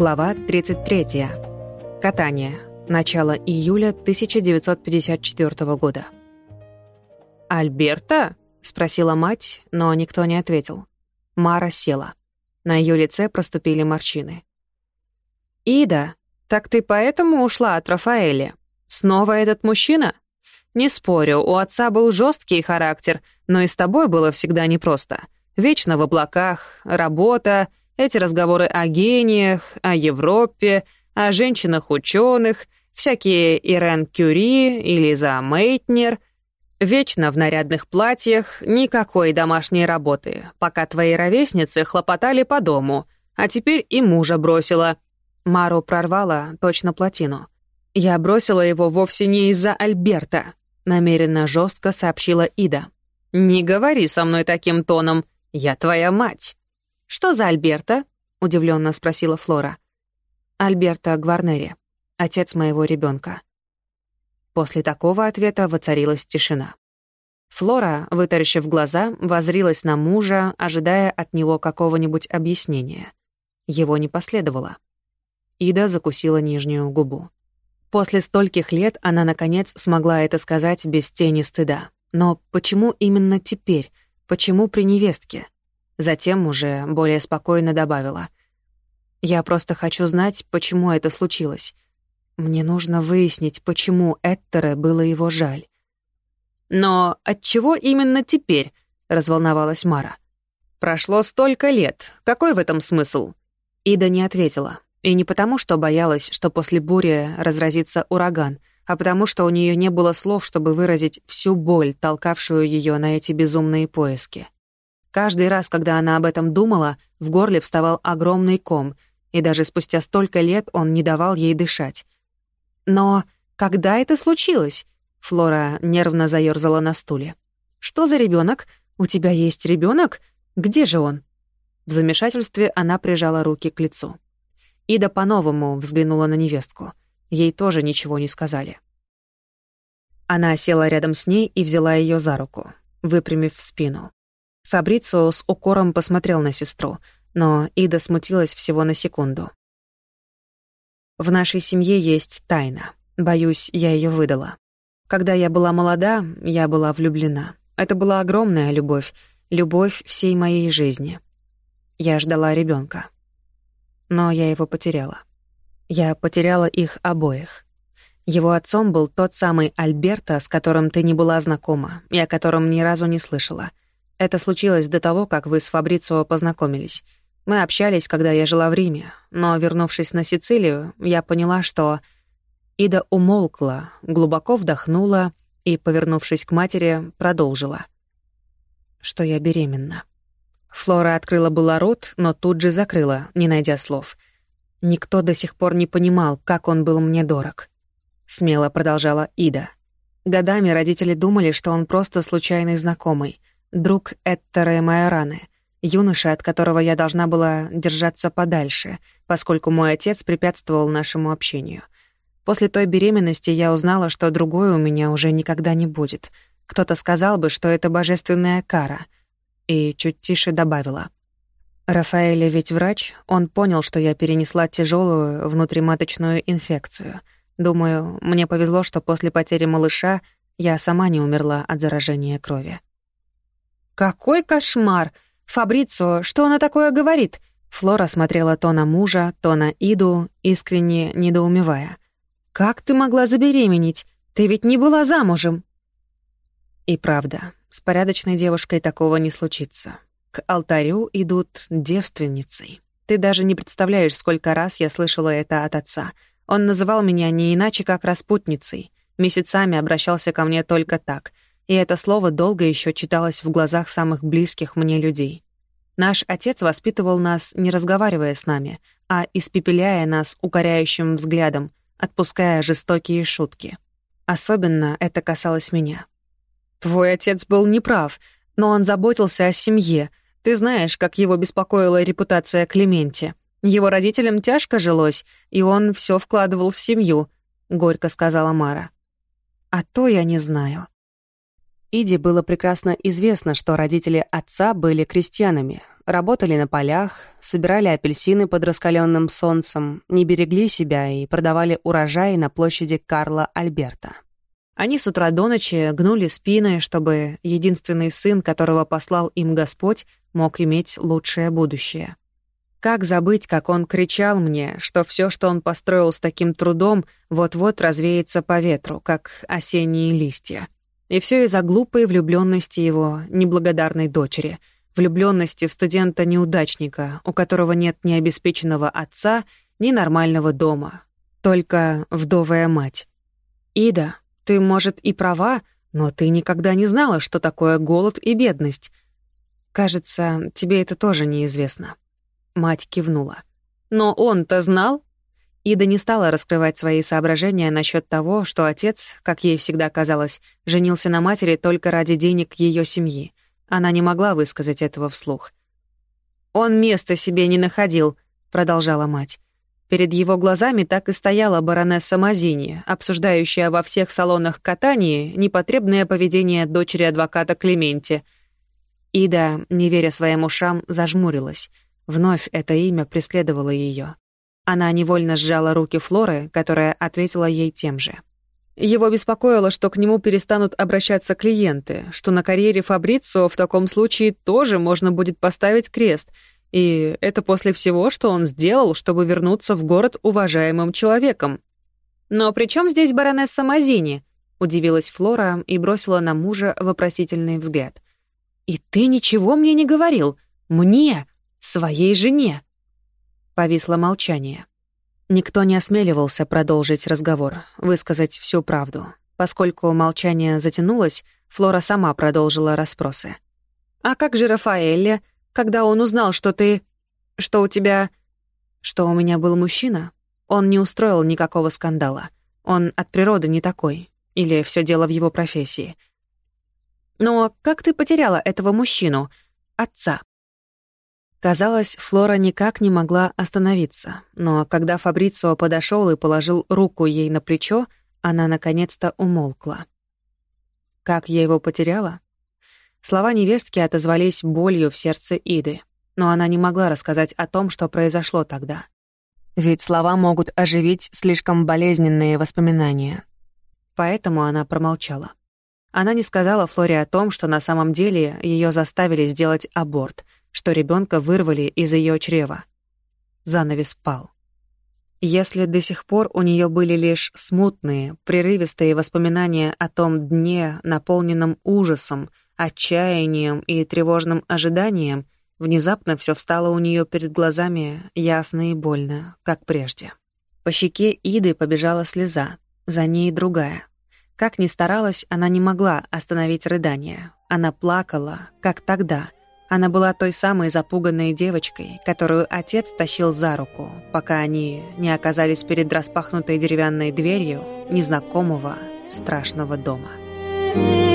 Глава 33. Катание. Начало июля 1954 года. «Альберта?» — спросила мать, но никто не ответил. Мара села. На ее лице проступили морщины. «Ида, так ты поэтому ушла от Рафаэля? Снова этот мужчина?» «Не спорю, у отца был жесткий характер, но и с тобой было всегда непросто. Вечно в облаках, работа, эти разговоры о гениях, о Европе, о женщинах-ученых, всякие Ирен Кюри и Лиза Мейтнер. Вечно в нарядных платьях, никакой домашней работы, пока твои ровесницы хлопотали по дому, а теперь и мужа бросила. Мару прорвала точно плотину. Я бросила его вовсе не из-за Альберта, намеренно жестко сообщила Ида. «Не говори со мной таким тоном, я твоя мать». «Что за Альберта?» — удивленно спросила Флора. «Альберта Гварнери, отец моего ребенка. После такого ответа воцарилась тишина. Флора, вытаращив глаза, возрилась на мужа, ожидая от него какого-нибудь объяснения. Его не последовало. Ида закусила нижнюю губу. После стольких лет она, наконец, смогла это сказать без тени стыда. Но почему именно теперь? Почему при невестке? Затем уже более спокойно добавила. «Я просто хочу знать, почему это случилось. Мне нужно выяснить, почему Эттере было его жаль». «Но отчего именно теперь?» — разволновалась Мара. «Прошло столько лет. Какой в этом смысл?» Ида не ответила. И не потому, что боялась, что после бури разразится ураган, а потому что у нее не было слов, чтобы выразить всю боль, толкавшую ее на эти безумные поиски. Каждый раз, когда она об этом думала, в горле вставал огромный ком, и даже спустя столько лет он не давал ей дышать. Но когда это случилось? Флора нервно заёрзала на стуле. Что за ребенок? У тебя есть ребенок? Где же он? В замешательстве она прижала руки к лицу. Ида по-новому взглянула на невестку. Ей тоже ничего не сказали. Она села рядом с ней и взяла ее за руку, выпрямив спину. Фабрицио с укором посмотрел на сестру, но Ида смутилась всего на секунду. «В нашей семье есть тайна. Боюсь, я ее выдала. Когда я была молода, я была влюблена. Это была огромная любовь, любовь всей моей жизни. Я ждала ребенка, Но я его потеряла. Я потеряла их обоих. Его отцом был тот самый Альберто, с которым ты не была знакома и о котором ни разу не слышала. Это случилось до того, как вы с Фабрицио познакомились. Мы общались, когда я жила в Риме, но, вернувшись на Сицилию, я поняла, что... Ида умолкла, глубоко вдохнула и, повернувшись к матери, продолжила. Что я беременна. Флора открыла было рот, но тут же закрыла, не найдя слов. Никто до сих пор не понимал, как он был мне дорог. Смело продолжала Ида. Годами родители думали, что он просто случайный знакомый — друг Эттере Майораны, юноша, от которого я должна была держаться подальше, поскольку мой отец препятствовал нашему общению. После той беременности я узнала, что другой у меня уже никогда не будет. Кто-то сказал бы, что это божественная кара. И чуть тише добавила. Рафаэль ведь врач, он понял, что я перенесла тяжелую внутриматочную инфекцию. Думаю, мне повезло, что после потери малыша я сама не умерла от заражения крови. «Какой кошмар! Фабрицио, что она такое говорит?» Флора смотрела то на мужа, то на Иду, искренне недоумевая. «Как ты могла забеременеть? Ты ведь не была замужем!» И правда, с порядочной девушкой такого не случится. К алтарю идут девственницей. Ты даже не представляешь, сколько раз я слышала это от отца. Он называл меня не иначе, как распутницей. Месяцами обращался ко мне только так — и это слово долго еще читалось в глазах самых близких мне людей. Наш отец воспитывал нас, не разговаривая с нами, а испепеляя нас укоряющим взглядом, отпуская жестокие шутки. Особенно это касалось меня. «Твой отец был неправ, но он заботился о семье. Ты знаешь, как его беспокоила репутация Клементи. Его родителям тяжко жилось, и он все вкладывал в семью», — горько сказала Мара. «А то я не знаю. Иди было прекрасно известно, что родители отца были крестьянами. Работали на полях, собирали апельсины под раскаленным солнцем, не берегли себя и продавали урожай на площади Карла Альберта. Они с утра до ночи гнули спины, чтобы единственный сын, которого послал им Господь, мог иметь лучшее будущее. Как забыть, как он кричал мне, что все, что он построил с таким трудом, вот-вот развеется по ветру, как осенние листья. И все из-за глупой влюбленности его неблагодарной дочери, влюбленности в студента-неудачника, у которого нет ни обеспеченного отца, ни нормального дома, только вдовая мать. Ида, ты, может, и права, но ты никогда не знала, что такое голод и бедность. Кажется, тебе это тоже неизвестно. Мать кивнула. Но он-то знал? Ида не стала раскрывать свои соображения насчет того, что отец, как ей всегда казалось, женился на матери только ради денег ее семьи. Она не могла высказать этого вслух. «Он места себе не находил», — продолжала мать. Перед его глазами так и стояла баронесса Мазини, обсуждающая во всех салонах катания непотребное поведение дочери адвоката Клементи. Ида, не веря своим ушам, зажмурилась. Вновь это имя преследовало ее. Она невольно сжала руки Флоры, которая ответила ей тем же. Его беспокоило, что к нему перестанут обращаться клиенты, что на карьере Фабрицио в таком случае тоже можно будет поставить крест — и это после всего, что он сделал, чтобы вернуться в город уважаемым человеком. «Но при чем здесь баронесса Мазини?» — удивилась Флора и бросила на мужа вопросительный взгляд. «И ты ничего мне не говорил? Мне? Своей жене?» Повисло молчание. Никто не осмеливался продолжить разговор, высказать всю правду. Поскольку молчание затянулось, Флора сама продолжила расспросы. «А как же Рафаэлья? когда он узнал, что ты... что у тебя... что у меня был мужчина, он не устроил никакого скандала. Он от природы не такой. Или все дело в его профессии. Но как ты потеряла этого мужчину? Отца. Казалось, Флора никак не могла остановиться, но когда Фабрицио подошел и положил руку ей на плечо, она наконец-то умолкла. Как я его потеряла? Слова невестки отозвались болью в сердце Иды, но она не могла рассказать о том, что произошло тогда. Ведь слова могут оживить слишком болезненные воспоминания. Поэтому она промолчала. Она не сказала Флоре о том, что на самом деле ее заставили сделать аборт, что ребенка вырвали из ее чрева. Занавес пал. Если до сих пор у нее были лишь смутные, прерывистые воспоминания о том дне, наполненном ужасом, отчаянием и тревожным ожиданием, внезапно все встало у нее перед глазами ясно и больно, как прежде. По щеке Иды побежала слеза, за ней другая. Как ни старалась, она не могла остановить рыдание. Она плакала, как тогда. Она была той самой запуганной девочкой, которую отец тащил за руку, пока они не оказались перед распахнутой деревянной дверью незнакомого страшного дома. Thank.